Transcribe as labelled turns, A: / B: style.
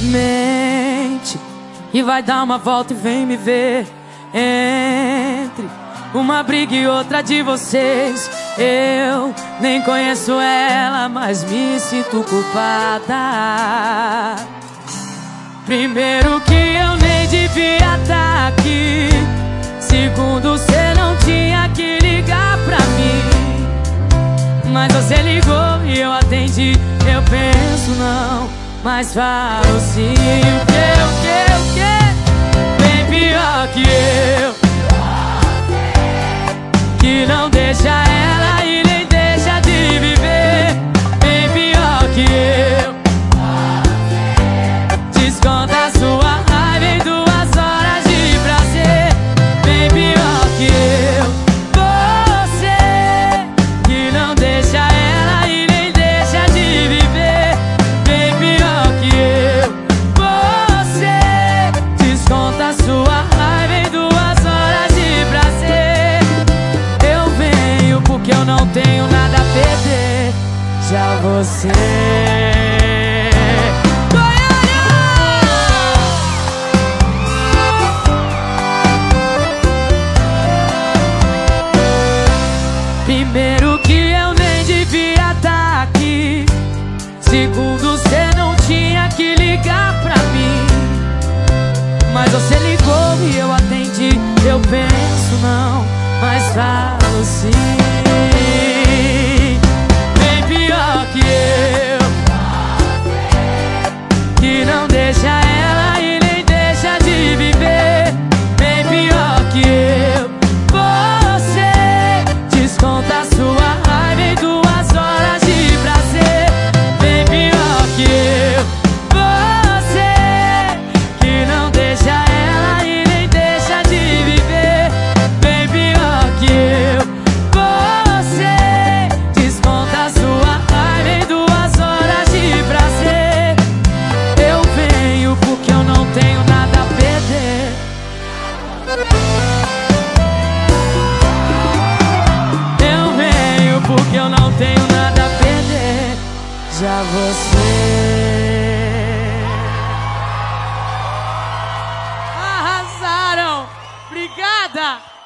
A: Mente e vai dar uma volta e vem me ver entre uma briga e outra de vocês. Eu nem conheço ela, mas me sinto culpada. Primeiro que eu nem devia estar tá aqui. Mas você ligou e eu atendi. Eu penso, não, mas falo sim. O que, o que, o que? Bem pior que eu. Eu não tenho nada a perder. Já você. Primeiro que eu nem devia estar tá aqui. Segundo, você não tinha que ligar pra mim. Mas você ligou e eu atendi. Eu penso não, seja você. Arrasaram! Obrigada!